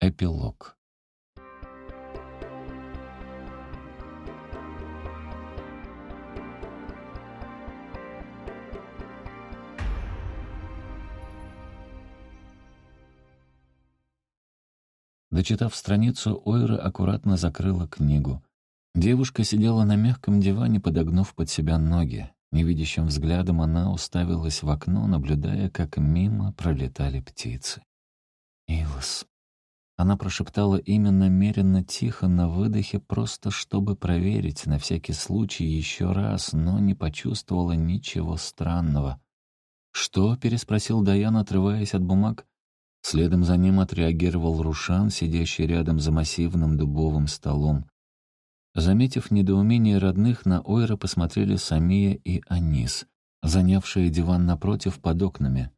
Эпилог. Дочитав страницу, Ойра аккуратно закрыла книгу. Девушка сидела на мягком диване, подогнув под себя ноги. Невидящим взглядом она уставилась в окно, наблюдая, как мимо пролетали птицы. «Илос», она прошептала имя намеренно тихо на выдохе, просто чтобы проверить на всякий случай еще раз, но не почувствовала ничего странного. «Что?» — переспросил Даян, отрываясь от бумаг. Следом за ним отреагировал Рушан, сидящий рядом за массивным дубовым столом. Заметив недоумение родных, на Ойра посмотрели Самия и Анис, занявшие диван напротив под окнами.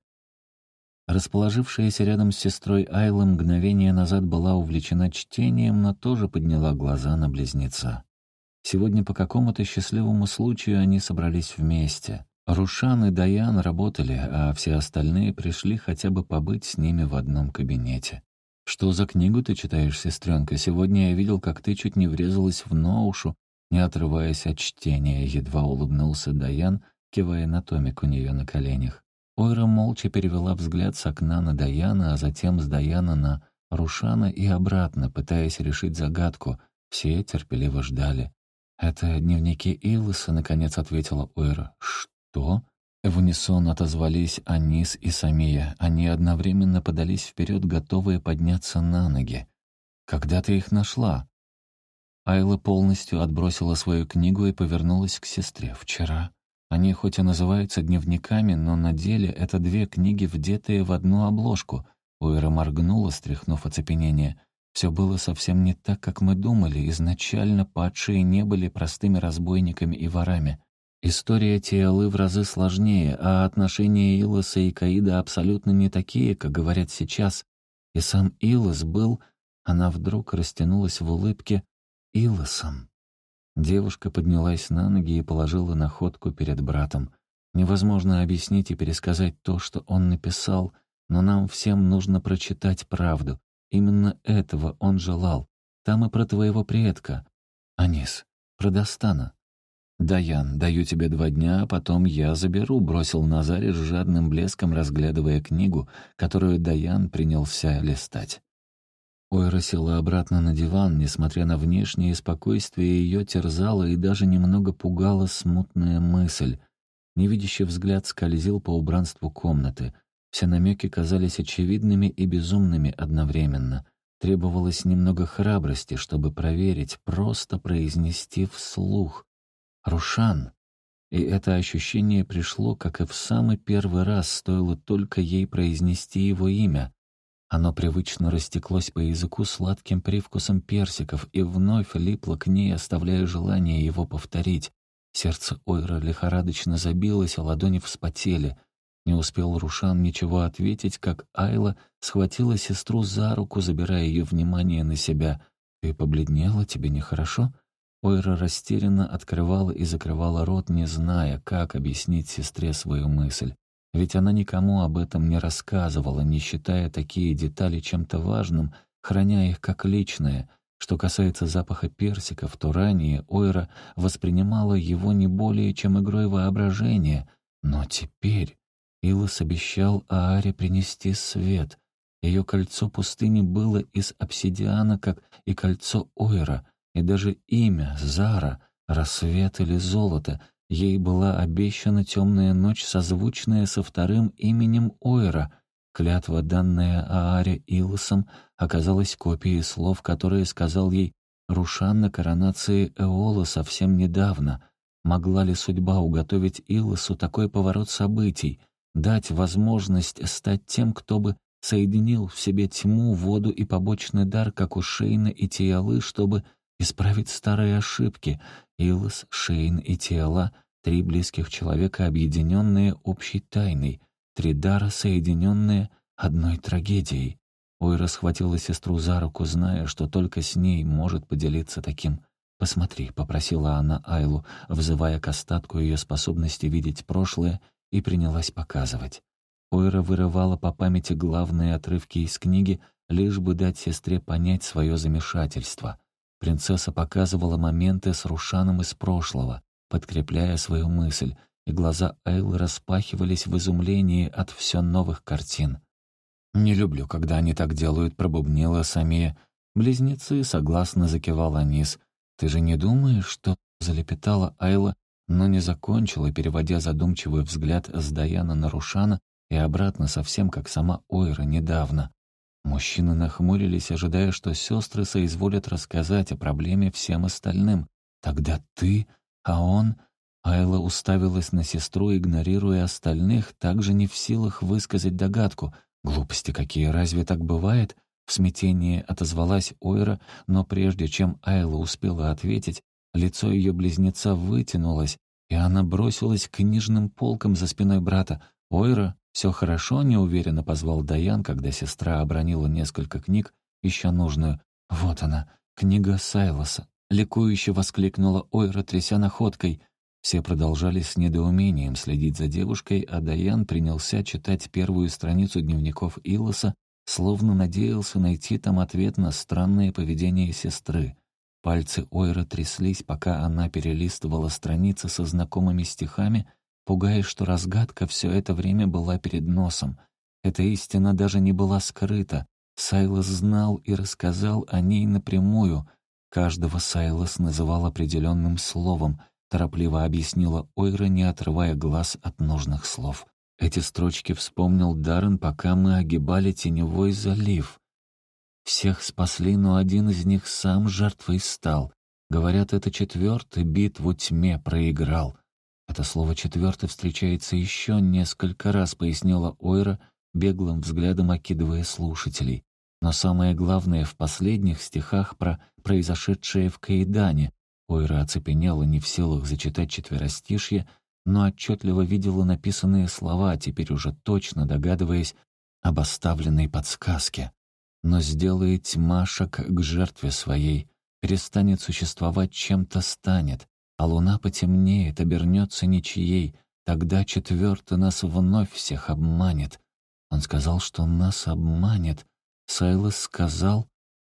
Расположившаяся рядом с сестрой Айла мгновение назад была увлечена чтением, но тоже подняла глаза на близнеца. Сегодня по какому-то счастливому случаю они собрались вместе. Рушан и Даян работали, а все остальные пришли хотя бы побыть с ними в одном кабинете. «Что за книгу ты читаешь, сестренка? Сегодня я видел, как ты чуть не врезалась в ноушу, не отрываясь от чтения», — едва улыбнулся Даян, кивая на томик у нее на коленях. Ойра молча перевела взгляд с окна на Даяна, а затем с Даяна на Рушана и обратно, пытаясь решить загадку. Все терпеливо ждали. «Это дневники Илоса», — наконец ответила Ойра. «Что?» В унисон отозвались Анис и Самия. Они одновременно подались вперед, готовые подняться на ноги. «Когда ты их нашла?» Айла полностью отбросила свою книгу и повернулась к сестре. «Вчера». Они хоть и называются дневниками, но на деле это две книги, вдетые в одну обложку. Уэра моргнула, стряхнув оцепенение. Все было совсем не так, как мы думали. Изначально падшие не были простыми разбойниками и ворами. История Тиалы в разы сложнее, а отношения Илоса и Каида абсолютно не такие, как говорят сейчас. И сам Илос был... Она вдруг растянулась в улыбке Илосом. Девушка поднялась на ноги и положила находку перед братом. Невозможно объяснить и пересказать то, что он написал, но нам всем нужно прочитать правду. Именно этого он желал. Там и про твоего предка. Анис, про Достана. «Даян, даю тебе два дня, а потом я заберу», — бросил Назарий с жадным блеском, разглядывая книгу, которую Даян принялся листать. Ойра села обратно на диван, несмотря на внешнее спокойствие, ее терзала и даже немного пугала смутная мысль. Невидящий взгляд скользил по убранству комнаты. Все намеки казались очевидными и безумными одновременно. Требовалось немного храбрости, чтобы проверить, просто произнести вслух. «Рушан!» И это ощущение пришло, как и в самый первый раз, стоило только ей произнести его имя. Оно привычно растеклось по языку сладким привкусом персиков и вновь липло к ней, оставляя желание его повторить. Сердце Ойра лихорадочно забилось, а ладони вспотели. Не успел Рушан ничего ответить, как Айла схватила сестру за руку, забирая ее внимание на себя. «Ты побледнела? Тебе нехорошо?» Ойра растерянно открывала и закрывала рот, не зная, как объяснить сестре свою мысль. Ведь она никому об этом не рассказывала, не считая такие детали чем-то важным, храня их как личное. Что касается запаха персиков, то ранее Ойра воспринимала его не более чем игрой воображения. Но теперь Илос обещал Ааре принести свет. Ее кольцо пустыни было из обсидиана, как и кольцо Ойра, и даже имя Зара, рассвет или золото — Ей была обещана темная ночь, созвучная со вторым именем Ойра. Клятва, данная Ааре Илосом, оказалась копией слов, которые сказал ей Рушан на коронации Эола совсем недавно. Могла ли судьба уготовить Илосу такой поворот событий, дать возможность стать тем, кто бы соединил в себе тьму, воду и побочный дар, как у Шейна и Тиалы, чтобы исправить старые ошибки. Илос, Шейн и Тиала — три близких человека, объединенные общей тайной, три дара, соединенные одной трагедией. Ойра схватила сестру за руку, зная, что только с ней может поделиться таким. «Посмотри», — попросила она Айлу, взывая к остатку ее способности видеть прошлое, и принялась показывать. Ойра вырывала по памяти главные отрывки из книги, лишь бы дать сестре понять свое замешательство. Принцесса показывала моменты с Рушаном из прошлого, подкрепляя свою мысль, и глаза Эйлы распахивались в изумлении от все новых картин. «Не люблю, когда они так делают», — пробубнила Самия. Близнецы согласно закивал Анис. «Ты же не думаешь, что...» — залепетала Айла, но не закончила, переводя задумчивый взгляд с Даяна на Рушана и обратно совсем как сама Ойра недавно. Мужчины нахмурились, ожидая, что сестры соизволят рассказать о проблеме всем остальным. «Тогда ты, а он...» Айла уставилась на сестру, игнорируя остальных, также не в силах высказать догадку. «Глупости какие, разве так бывает?» В смятении отозвалась Ойра, но прежде чем Айла успела ответить, лицо ее близнеца вытянулось, и она бросилась к книжным полкам за спиной брата. «Ойра, все хорошо?» — неуверенно позвал Даян, когда сестра обронила несколько книг, ища нужную. «Вот она, книга Сайлоса!» — ликующе воскликнула Ойра, тряся находкой. Все продолжали с недоумением следить за девушкой, а Даян принялся читать первую страницу дневников Илоса, словно надеялся найти там ответ на странное поведение сестры. Пальцы Ойры тряслись, пока она перелистывала страницы со знакомыми стихами, пугаясь, что разгадка все это время была перед носом. Эта истина даже не была скрыта. Сайлос знал и рассказал о ней напрямую. Каждого Сайлос называл определенным словом, торопливо объяснила Ойра, не отрывая глаз от нужных слов. Эти строчки вспомнил Даррен, пока мы огибали Теневой залив. Всех спасли, но один из них сам жертвой стал. Говорят, это четвертый битву тьме проиграл. Это слово «четвертый» встречается еще несколько раз, пояснила Ойра, беглым взглядом окидывая слушателей. Но самое главное в последних стихах про произошедшее в Каидане. Ойра оцепенела, не в силах зачитать четверостишье, но отчетливо видела написанные слова, теперь уже точно догадываясь об оставленной подсказке. Но сделает шаг к жертве своей, перестанет существовать, чем-то станет, а луна потемнеет, обернется ничьей, тогда четвертый нас вновь всех обманет. Он сказал, что нас обманет. Сайлос сказал...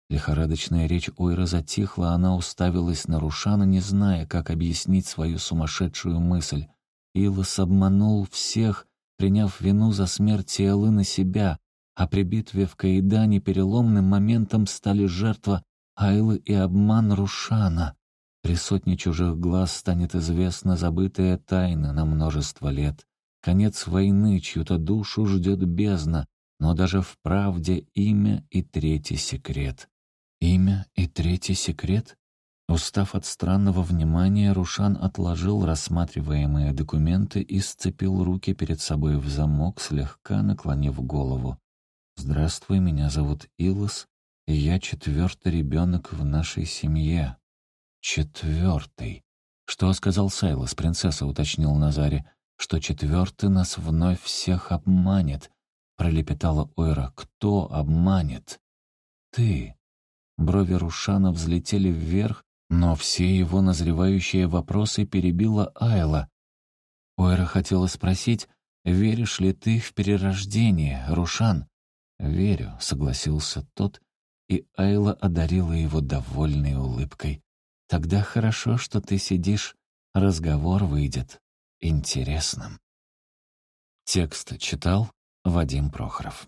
Лихорадочная речь Ойра затихла, она уставилась на Рушана, не зная, как объяснить свою сумасшедшую мысль. Илос обманул всех, приняв вину за смерть Тиэлы на себя, а при битве в Каидане переломным моментом стали жертва Айлы и обман Рушана. При сотне чужих глаз станет известна забытая тайна на множество лет. Конец войны, чью-то душу ждет бездна, но даже в правде имя и третий секрет. Имя и третий секрет? Устав от странного внимания, Рушан отложил рассматриваемые документы и сцепил руки перед собой в замок, слегка наклонив голову. «Здравствуй, меня зовут Илос, и я четвертый ребенок в нашей семье». «Четвертый». «Что сказал Сайлос, принцесса?» — уточнил Назаре. «Что четвертый нас вновь всех обманет», — пролепетала Ойра. «Кто обманет?» «Ты». Брови Рушана взлетели вверх, но все его назревающие вопросы перебила Айла. Ойра хотела спросить, «Веришь ли ты в перерождение, Рушан?» «Верю», — согласился тот, и Айла одарила его довольной улыбкой. «Тогда хорошо, что ты сидишь, разговор выйдет интересным». Текст читал Вадим Прохоров.